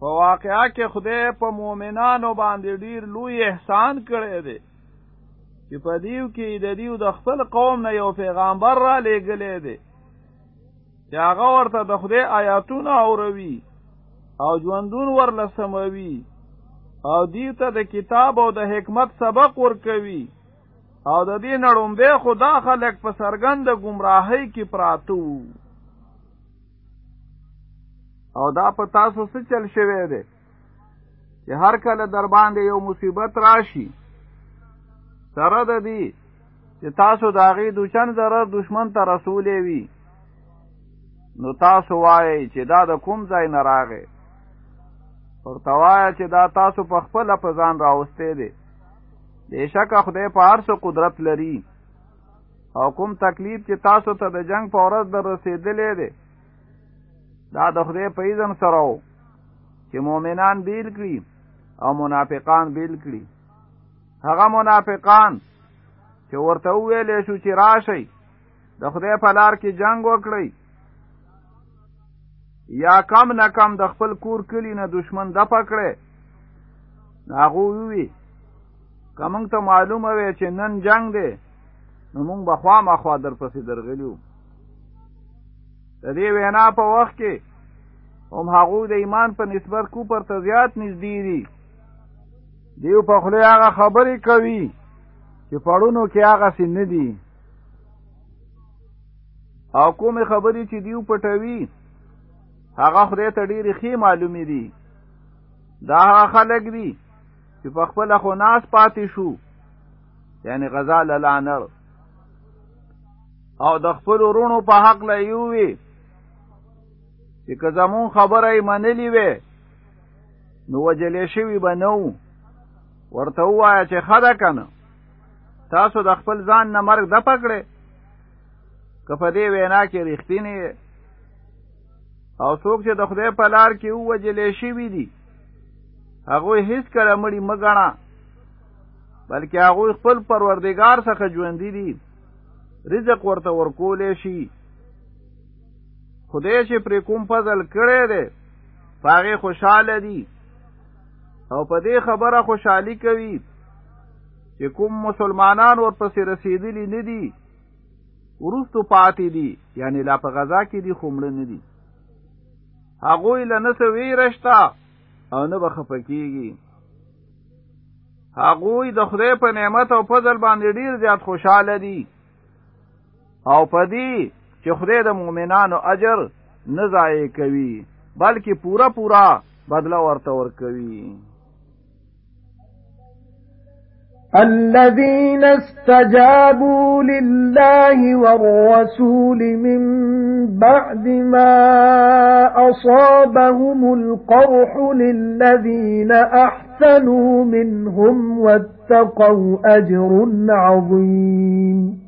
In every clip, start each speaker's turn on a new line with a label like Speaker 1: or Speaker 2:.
Speaker 1: په واقعا کې خدای په مؤمنانو باندې ډیر لوی احسان کړی دی. چې په دیو کې د دیو د خپل قوم نه یو پیغمبر را لېږلی دی. چې هغه ورته د خدای آیاتونه اوروي او ژوندون ورله سموي او دیو ته د کتاب او د حکمت سبق ورکوي او د دې نړومبه خدا خلق په سرګند گمراهۍ کې پراتو او دا په تاسو څه چل شوی دی؟ چې هر کله در باندې یو مصیبت راشي. سره د دې چې تاسو د هغې دوچن ضرر دشمن ته رسولې وي. نو تاسو وایئ چې دا د کوم ځای نه راغی؟ ورته وایه چې دا تاسو په خپله په ځان راوستی دی. بېشکه خدای په هر څه قدرت لري. او کوم تکلیف چې تاسو ته د جنگ په ورځ در رسېدلی دی دا د خدای په اذن سره و چې مؤمنان بیل کړي او منافقان بیل کړي. هغه منافقان چې ورته ویلې شو چې راشي د خدای په لار کې جنگ وکړي یا کم نه کم د خپل کور کلی نه دشمن د پکړي هغه وی که مونږ ته معلومه وي چې نن جنگ دی نو مونږ به خوا مخوا در پسې درغلیو د دې وینا په وخت کې هم هغه د ایمان په نسبت کو پر ته زیات نږدې دي. دیو په خله هغه خبرې کوي چې پړونو کې هغه سن دي. او کومه خبرې چې دیو پټوي هغه خدای ته ډېری خې معلومې دي. دا هغه خلک دي چې په خپل خو ناس پاتې شو یعنی غزا للانر او د خپل ورونو په حق لایوي چې که زمون خبره منلی وي نو وجلې شوي به نو ورته ووایه چې خده کنه تاسو د خپل ځان نه مرګ د پکړې. که په دې وینا کې رښتینی او څوک چې د خدای په لار کې ووجلې شوي دي. هغوی هیڅ کله مړي مګڼه بلکې هغوی خپل پروردگار څخه ژوندي دي. رزق ورته ورکولې شي خدای چې پر کوم فضل کړی دی پاغه خوشاله دي او په دې خبره خوشحالي کوي چې کوم مسلمانان ورپسې رسیدلی نه دي ورستو پاتې دي یعنی لا په غزا کې دي خومړه نه دي. هغوی له نسو ویرشتا او نه به خفکیږي هغوی د خدای په نعمت او فضل باندې ډیر زیات خوشاله دي. او په دې چې خدای د مؤمنانو اجر نه ضایع کوي بلکې پورا پورا بدله ورته ورکوي.
Speaker 2: الذين استجابوا لله والرسول من بعد ما أصابهم القرح للذين أحسنوا منهم واتقوا أجر عظيم.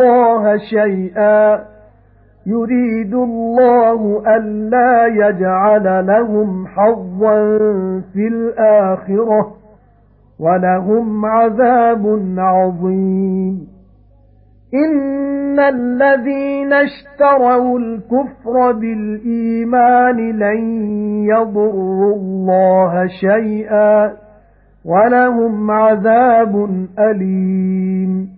Speaker 2: اللَّهَ شَيْئًا يُرِيدُ اللَّهُ أَلَّا يَجْعَلَ لَهُمْ حَظًّا فِي الْآخِرَةِ وَلَهُمْ عَذَابٌ عَظِيمٌ. إِنَّ الَّذِينَ اشْتَرَوُا الْكُفْرَ بِالْإِيمَانِ لَن يَضُرُّوا اللَّهَ شَيْئًا وَلَهُمْ عَذَابٌ أَلِيمٌ.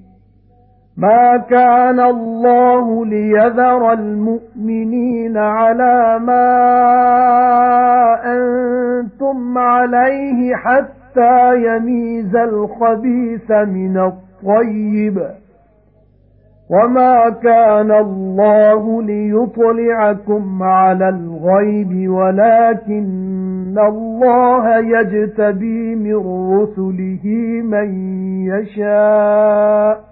Speaker 2: مَا كَانَ اللَّهُ لِيَذَرَ الْمُؤْمِنِينَ عَلَى مَا أَنْتُمْ عَلَيْهِ حَتَّى يَمِيزَ الْخَبِيثَ مِنَ الطَّيِّبِ. وَمَا كَانَ اللَّهُ لِيُطْلِعَكُمْ عَلَى الْغَيْبِ وَلَكِنَّ اللَّهَ يَجْتَبِي مِن رُّسُلِهِ مَن يَشَاءُ.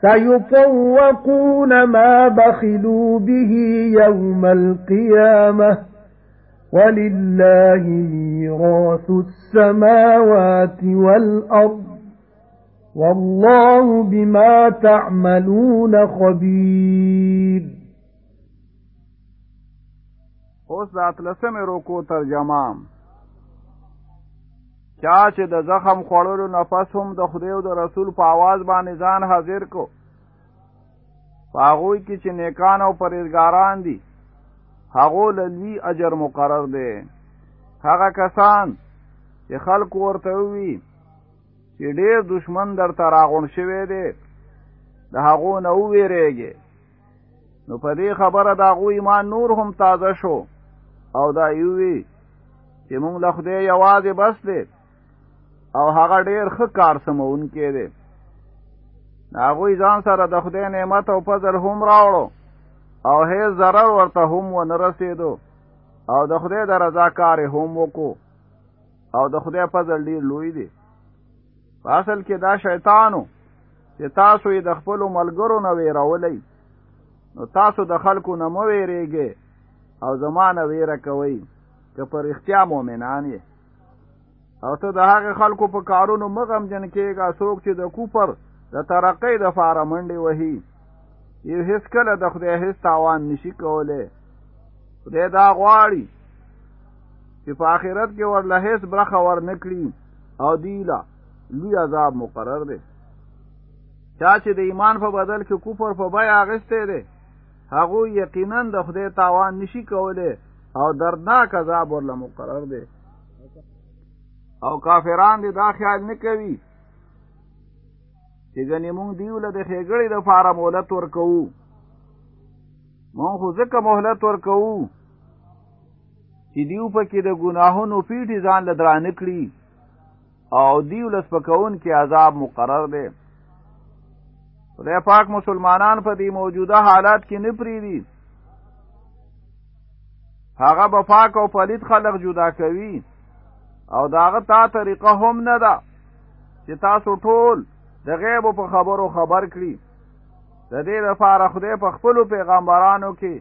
Speaker 2: سَيُطَوَّقُونَ مَا بَخِلُوا بِهِ يَوْمَ الْقِيَامَةِ. وَلِلَّهِ مِيرَاثُ السَّمَاوَاتِ وَالْأَرْضِ. وَاللَّهُ بِمَا تَعْمَلُونَ خَبِيرٌ.
Speaker 1: اوس د رکوع ترجمه. چا چې د زخم خوړلو نفس هم د خدای او د رسول په आवाज باندې ځان حاضر کو پاغوی کې چې نیکان او پرهیزګاران دي هغه لوی اجر مقرر دی هغه کسان چې خلق ورته وي چې ډېر دشمن در ته راغون شوی دی د هغو نه وویریږي نو په دې خبره د هغو ایمان نور هم تازه شو او دا یووي چې مونږ له خدای یوازې بس دی او هغه ډیر ښه کار سمون کې دی. هغه ځان سره د خدای نعمت او فضل هم راوړو او هیڅ ضرر ورته هم و نه رسیدو او د خدای د رضا کار هم وکړو او د خدای فضل ډیر لوی دی. اصل کې دا شیطانو چې تاسو یې د خپل ملګرو نه ویرولې نو تاسو د خلکو نه مو ویریږئ او زما نه ویره کوي که پر اختیا مؤمنان یې او ته د هغه خلکو په کارونو مغم جن کېږه څوک چې د کفر د ترقۍ د فاره منډې وهي. یو هیڅ کله د خدای هیڅ تاوان نشي کولی خدای دا غواړي چې په آخرت کې ورله هیڅ برخه ور نکړي او دیله لوی عذاب مقرر دی. چا چې د ایمان په بدل کې کفر په بای اغسته دی هغه یقینا د خدای تاوان نشي کولی او دردناک عذاب ورله مقرر دی او کافران دې دا خیال نه کوي. چې ګنې مونږ دیو له د خېګړې د فاره مهلت ورکوو. مونږ خو ځکه مهلت ورکوو چې دیو پکې د ګناهونو پیټي ځان له درانه کړي. او دیو لس پکون کې عذاب مقرر دی. خدای پاک مسلمانان په دې موجوده حالات کې نه پریدي هغه به پاک او پلید خلق جدا کوي او داغه تا طریقه هم نه ده چې تاسو ټول د غیب په خبرو خبر کړي. د دې لپاره خدای په خپل پیغمبرانو کې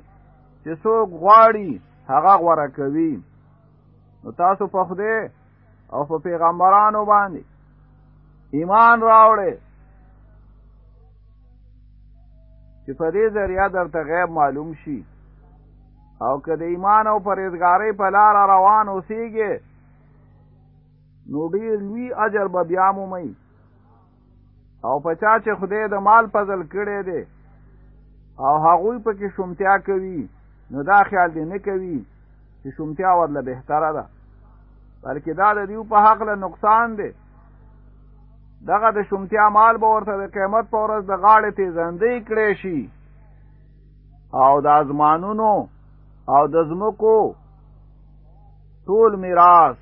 Speaker 1: چې څوک غواړي هغه غوړه کوي. نو تاسو په خدای او په پیغمبرانو باندې ایمان راوړې چې په دې ذریعہ درته غیب معلوم شي. او که د ایمان او پرهیزګاری په لار روان اوسېږئ نو ډیر لوی اجر به بیا مومي او پچا چې خدای د مال فضل کړي دي او هغوی په کې شومتیا کوي نو دا خیال دی نه کوي چې شومتیا ورله بهتره ده. بلکې دا د دیو په حق له نقصان دی. دغه د شومتیا مال به ورته د قیامت په ورځ د غاړې تیزندې کړی شي. او د ازمانونو او د زمکو ټول میراث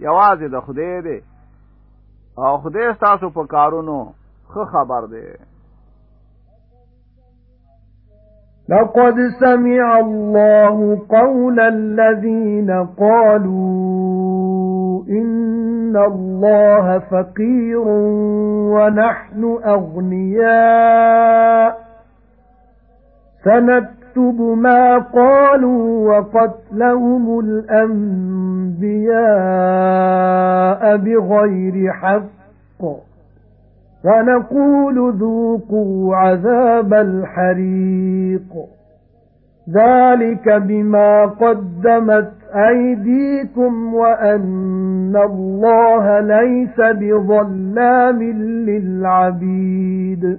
Speaker 1: یوازې د خدای دی. او خدای ستاسو په کارونو خو خبر دی.
Speaker 2: لقد سمع الله قول الذين قالوا إن الله فقير ونحن أغنياء. سنكتب ما قالوا وقتلهم الأنبياء بغير حق. ونقول ذوقوا عذاب الحريق. ذلك بما قدمت أيديكم وأن الله ليس بظلام للعبيد.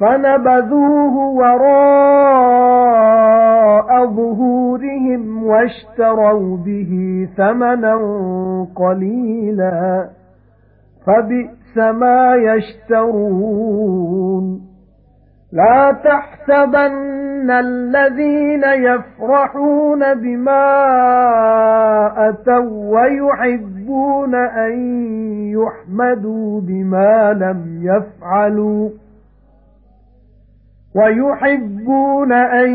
Speaker 2: فَنَبَذُوهُ وَرَاءَ ظُهُورِهِمْ وَاشْتَرَوْا بِهِ ثَمَنًا قَلِيلًا فَبِئْسَ مَا يَشْتَرُونَ. لَا تَحْسَبَنَّ الَّذِينَ يَفْرَحُونَ بِمَا أَتَوْا وَيُحِبُّونَ أَن يُحْمَدُوا بِمَا لَمْ يَفْعَلُوا. وَيُحِبُّونَ أَن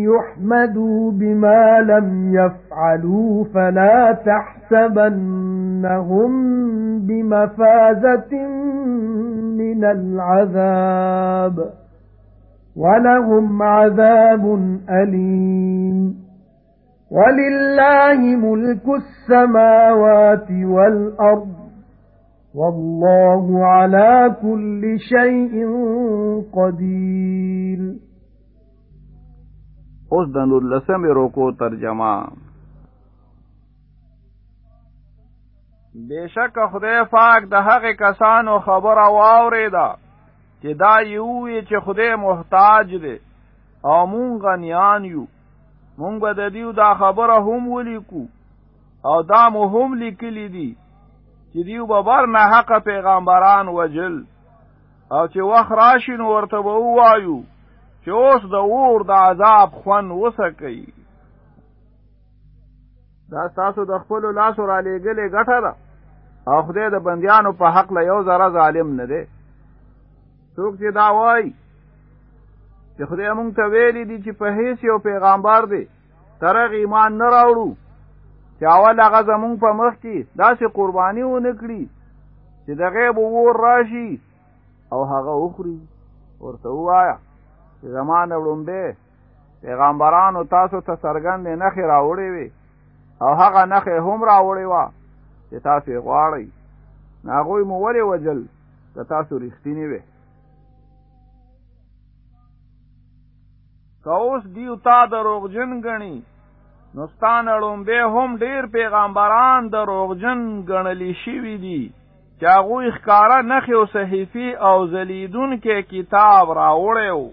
Speaker 2: يُحْمَدُوا بِمَا لَمْ يَفْعَلُوا فَلَا تَحْسَبَنَّهُم بِمَفَازَةٍ مِنَ الْعَذَابِ وَلَهُمْ عَذَابٌ أَلِيمٌ وَلِلَّهِ مُلْكُ السَّمَاوَاتِ وَالْأَرْضِ والله على كل شيء قدير.
Speaker 1: اوس د نور لسمې روکو ترجمه. بشک خدای پاک د هغه کسانو خبره واوریدا چې دا یو چې خدای محتاج دی او مونږ غنیان یو. مونږ به د دیو دا خبره هم ولیکو او دا مو هم لیکلی دي چې دیو به بر نه حق پیغمبران وجل. او چې وخت راشي نو ورته به وایو چې اوس د اور د عذاب خون وسکي دا تاسو د خپل لاس را لېګلې ګټه ده. او خدای د بندیانو په حق له یو ذره ظالم نه دی. څوک چې دا وایي چې خدای مونږ ته ویلي دي چې په هیڅ یو پیغمبر دی ترغ ایمان نه راوړو چې اول هغه زمونږ په مخ کې داسې قرباني ونه کړي چې د غیب ور راشي او هغه وخوري. ورته وایا چې زما نه وړومبه پیغمبرانو تاسو ته سرګند نخې راوړې وي او هغه نخې هم راوړې وا چې تاسو یې غواړئ. ناغوی مو ولې وجل که تاسو رښتینی وي که اوس دیو تا دروغجن ګڼي نو ستان اړومبه هم ډیر پیغمبران دروغجن ګڼلی شوي دي. چې هغوی ښکارا نخې او صحیفي او زلیدون کې کتاب راوړی و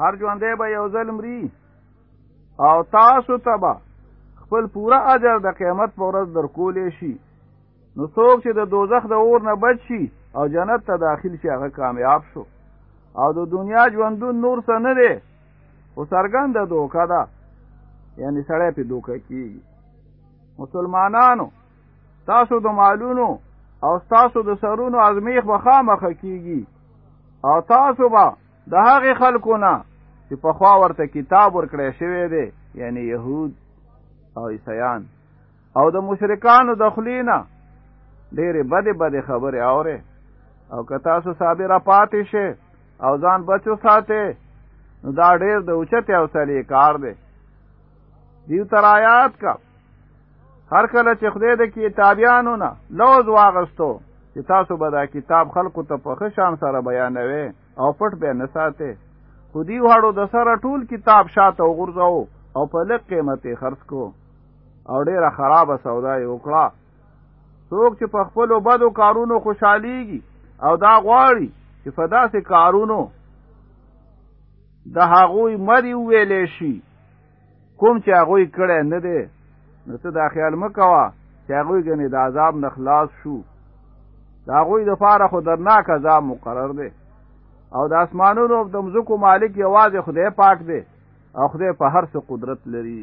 Speaker 1: هر ژوندی به یو ځل مري او تاسو ته به خپل پوره اجر د قیامت په ورځ درکولی شي. نو څوک چې د دوزخ د اور نه بچ شي او جنت ته داخل شي هغه کامیاب شو. او د دنیا ژوندون نور څه نه دی خو څرګنده دوکه ده. یعنی سړی په دوکه کیږي. مسلمانانو تاسو د مالونو او تاسو د سرونو ازمیخ به خامخه کیږي. او تاسو به د هغې خلکو نه چې په خوا ورته کتاب ورکړی شوی دی یعنی یهود او عیسیان. او د مشرکانو د خلینا ډېرې بدې بدې خبرې اورې. او که تاسو صابره پاتې شئ او ځان بچو ساته نو دا ډېر د اوچته او سلی کار دی. دیو تر آیات کا. هر کله چې خدای د کتابیانو نه لوز واغستو چې تاسو به دا کتاب خلکو ته په خشان سره بیانوي او پټ به نه ساتي خو دی واړو د سره ټول کتاب شاته وغورځاو او په لږ قیمت خرڅ کو او ډیره خرابه سودا یې وکړه. څوک چې په خپل بدو کارونو خوشحاليږي او دا غواړي چې په داسې کارونو د هغوی مری ویلې شي. کوم چې هغوی کړی نه دی نو ته دا خیال مکوه چې هغوی ګنې د عذاب نه خلاص شو. د هغوی د پاره خو درناک عذاب مقرر دی. او د اسمانونو د مزکو مالک یوازې خدای پاک دی او خدای په هر څه قدرت لري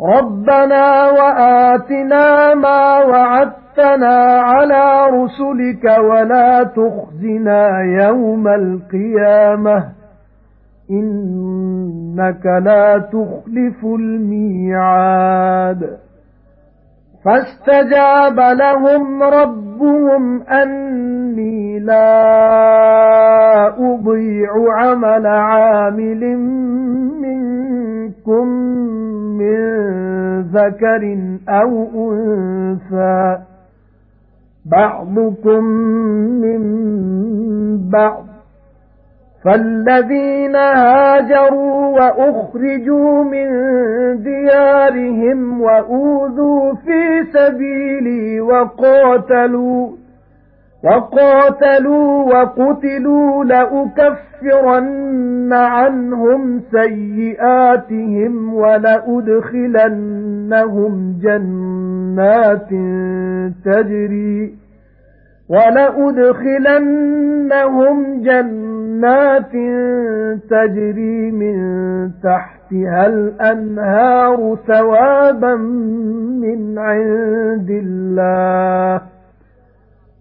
Speaker 2: رَبَّنَا وَآتِنَا مَا وَعَدتَّنَا عَلَى رُسُلِكَ وَلَا تُخْزِنَا يَوْمَ الْقِيَامَةِ إِنَّكَ لَا تُخْلِفُ الْمِيعَادَ فَاسْتَجَابَ لَهُمْ رَبُّهُمْ أَنِّي لَا أُضِيعُ عَمَلَ عَامِلٍ مِنكُم مِّن ذَكَرٍ أَوْ أُنثَىٰ بَعْضُكُم مِّن بَعْضٍ فَالَّذِينَ هَاجَرُوا وَأُخْرِجُوا مِن دِيَارِهِمْ وَأُوذُوا فِي سَبِيلِي وَقَاتَلُوا وَقَاتَلُوا وَقُتِلُوا لَأُكَفِّرَنَّ عَنْهُمْ سَيِّئَاتِهِمْ وَلَأُدْخِلَنَّهُمْ جَنَّاتٍ تَجْرِي وَلَأُدْخِلَنَّهُمْ جَنَّاتٍ تَجْرِي مِن تَحْتِهَا الْأَنْهَارُ ثَوَابًا مِنْ عِندِ اللَّهِ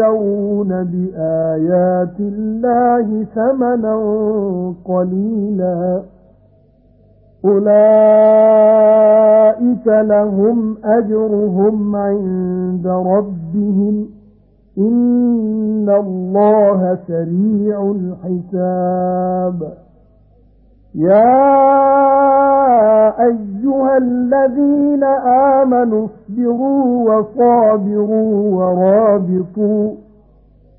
Speaker 2: يَشْتَرُونَ بِآيَاتِ اللَّهِ ثَمَنًا قَلِيلًا. أُولَئِكَ لَهُمْ أَجْرُهُمْ عِندَ رَبِّهِمْ. إِنَّ اللَّهَ سَرِيعُ الْحِسَابِ. يَا أَيُّهَا الَّذِينَ آمَنُوا اصْبِرُوا وَصَابِرُوا وَرَابِطُوا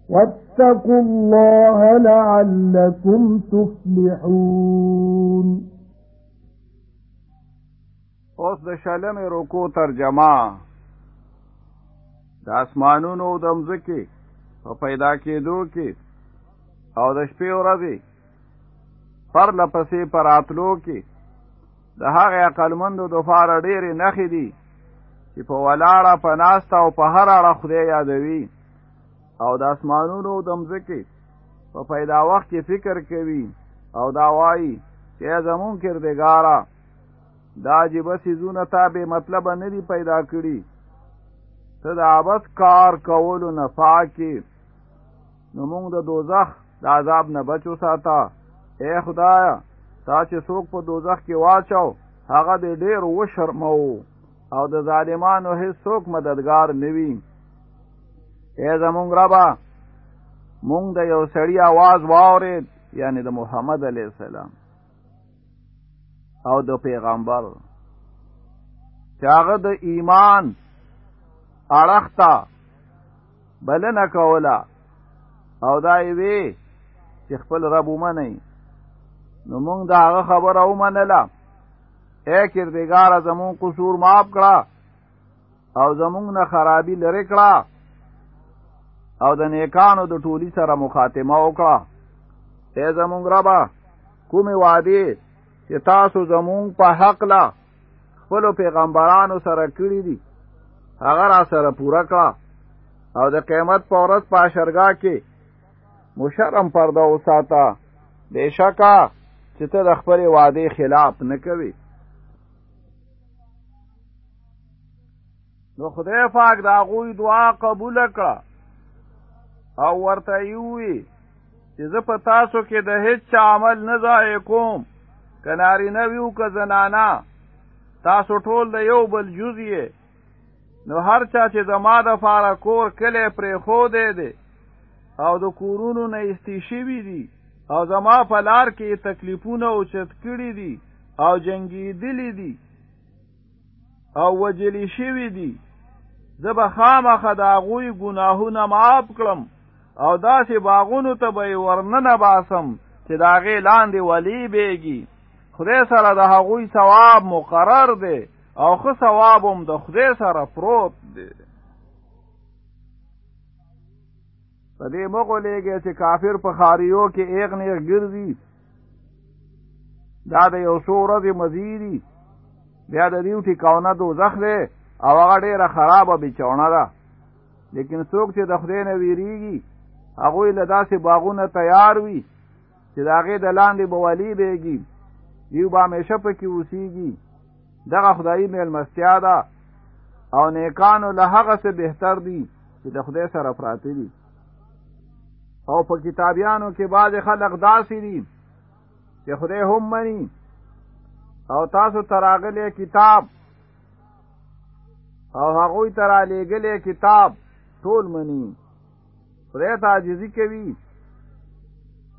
Speaker 2: وَاتَّقُوا اللَّهَ لَعَلَّكُمْ تُفْلِحُونَ.
Speaker 1: اوس د شلمې رکو ترجمه. د آسمانونو د مځکې په پیدا کېدو کې أو د شپې ورځې پر لپسې پر اتلو کې. د هغه عقلمندو د فار ډېرې نخې دي چې په ولاړه په ناسته او په هر اړه خدای یادوي. او د اسمانونو د مځکې په پیدا وخت کې فکر کوي او دا وایي چې زمون کردګارا دا جبه سيزونه تا به مطلب نه دی پیدا کړی ته د عبس کار کولو نه پاکي نو موږ د دوزخ د عذاب نه بچو ساته اے خدایا تا چې څوک په دوزخ کې واچو هغه دې ډېر وشرمو او د ظالمانو هیڅ څوک مددگار نوي اے زمونږ ربا مونږ د یو سړی आवाज واورید یعنی د محمد علی السلام او د پیغمبر چې هغه د ایمان اړختا بلنه کوله او دا وی چې خپل رب ومني نو مونږ دا هغه خبره ومنله. اے کردگار زمون قصور معاف کړه او زمون نه خرابي لری کړه او د نیکانو د ټولی سره مخاتمه وکړه. اے زمون ربا کومه وعده چې تاسو زمون په حق لا خپل پیغمبرانو سره کړی دي هغه را سره پورا کړه. او د قیامت په ورځ په شرګه کې مشرم پرده وساته. بشکا چې ته د خپل وعده خلاف نه کوي نو خدای پاک دا غوی دعا قبول کړه. او ورته یوي چې زه په تاسو کې د هیڅ عمل نه ځای کوم. کناری نه ویو که زنانا تاسو ټول د یو بل جزیه نو هر چا چې زما د فاره کور کلی پرې خو دی او د کورونو نه استیشوي دي او زما په لار کې تکلیفونه اوچت کړي دي او جنگیدلی دي او وجلی شوی دي. زه به خامخه د هغوی ګناهونه معاف کړم او داسې باغونو ته به ورننه باسم چې د هغې لاندې ولی بیږي. خدای سره د هغوی ثواب مقرر دی او ښه ثواب هم د خدای سره پروت دی په دې مغو لګي چې کافر په خاریو کې ایغ نه ګرځي. دا د یو څو ورځې مزیدي بیا د دیو ټیکاونه دوزخ دی او هغه ډیره خرابه بچونه ده. لیکن څوک چې د خدای نه ویریږي هغوی له داسې باغونه تیار وي چې د هغې د لاندې به ولی بیږي دیو به همیشه پکې اوسیږي. دغه خدایي میلمستیا ده. او نیکانو له هغه څه بهتر دي چې د خدای سره پراته دي او په کتابیانو کې بعض خلق داسې دي چې خدای هم مني. او تاسو تراغلې کتاب او هغوی ترا لېګلې کتاب ټول مني. خدای ته عاجزي کوي.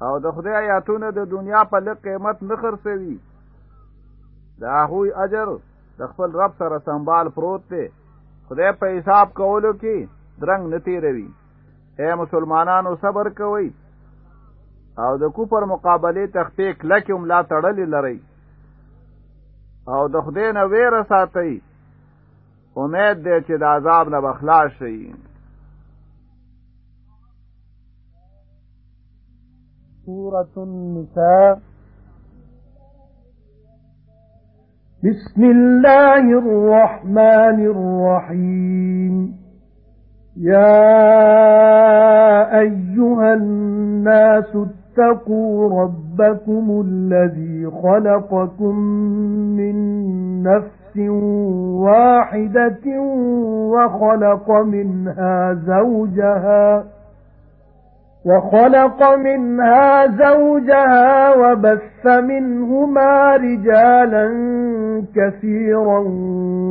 Speaker 1: او د خدای آیاتونه د دنیا په لږ قیمت نه خرڅوي. د هغوی اجر د خپل رب سره سنبال پروت دی. خدای په حساب کولو کې درنګ نه تیروي اے مسلمانانو صبر کوئ. او د کوپر مقابله تخفی کلکه ملا تړلې لري او د خدای نه ویره ساتي امید دی چې د عذاب نه بخلاص شي
Speaker 2: سورة النساء. بسم الله الرحمن الرحيم يا أيها الناس اتقوا ربكم الذي خلقكم من نفس واحدة وخلق منها زوجها وَخَلَقَ مِنْهَا زَوْجَهَا وَبَثَّ مِنْهُمَا رِجَالًا كَثِيرًا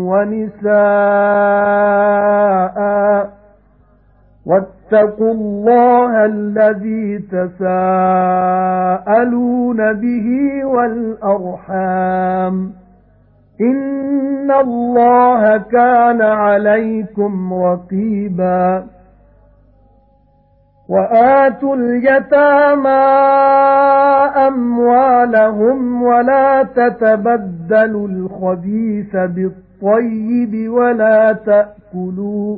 Speaker 2: وَنِسَاءً وَاتَّقُوا اللَّهَ الَّذِي تَسَاءَلُونَ بِهِ وَالْأَرْحَامَ إِنَّ اللَّهَ كَانَ عَلَيْكُمْ رَقِيبًا وَآتُوا الْيَتَامَى أَمْوَالَهُمْ وَلَا تَتَبَدَّلُوا الْخَبِيثَ بِالطَّيِّبِ وَلَا تَأْكُلُوا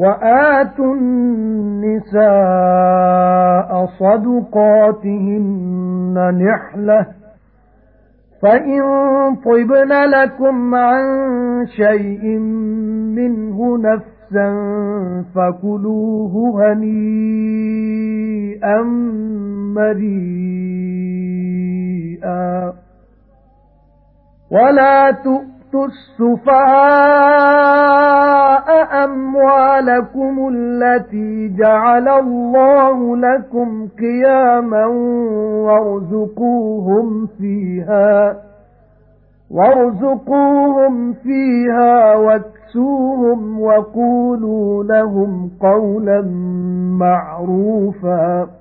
Speaker 2: وَآتُوا النِّسَاءَ صَدُقَاتِهِنَّ نِحْلَةً فَإِن طِبْنَ لَكُمْ عَن شَيْءٍ مِّنْهُ نَفْسًا فَكُلُوهُ هَنِيئًا مَرِيئًا. وَلَا تُؤْتُوا السُّفَهَاءَ أَمْوَالَكُمُ الَّتِي جَعَلَ اللَّهُ لَكُمْ قِيَامًا وَارْزُقُوهُمْ فِيهَا وَارْزُقُوهُمْ فِيهَا وَاكْسُوهُمْ وَقُولُوا لَهُمْ قَوْلًا مَّعْرُوفًا.